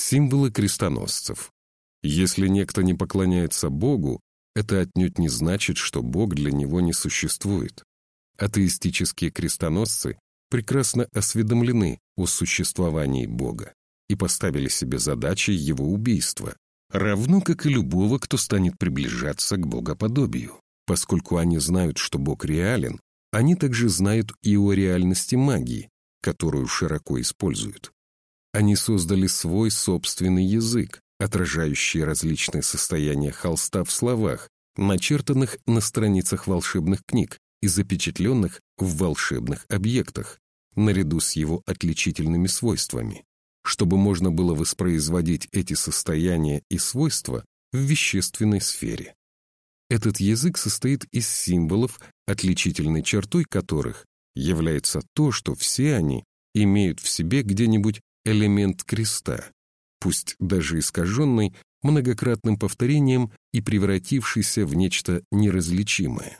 Символы крестоносцев. Если некто не поклоняется Богу, это отнюдь не значит, что Бог для него не существует. Атеистические крестоносцы прекрасно осведомлены о существовании Бога и поставили себе задачей его убийства, равно как и любого, кто станет приближаться к богоподобию. Поскольку они знают, что Бог реален, они также знают и о реальности магии, которую широко используют. Они создали свой собственный язык, отражающий различные состояния холста в словах, начертанных на страницах волшебных книг и запечатленных в волшебных объектах, наряду с его отличительными свойствами, чтобы можно было воспроизводить эти состояния и свойства в вещественной сфере. Этот язык состоит из символов, отличительной чертой которых является то, что все они имеют в себе где-нибудь элемент креста, пусть даже искаженный многократным повторением и превратившийся в нечто неразличимое.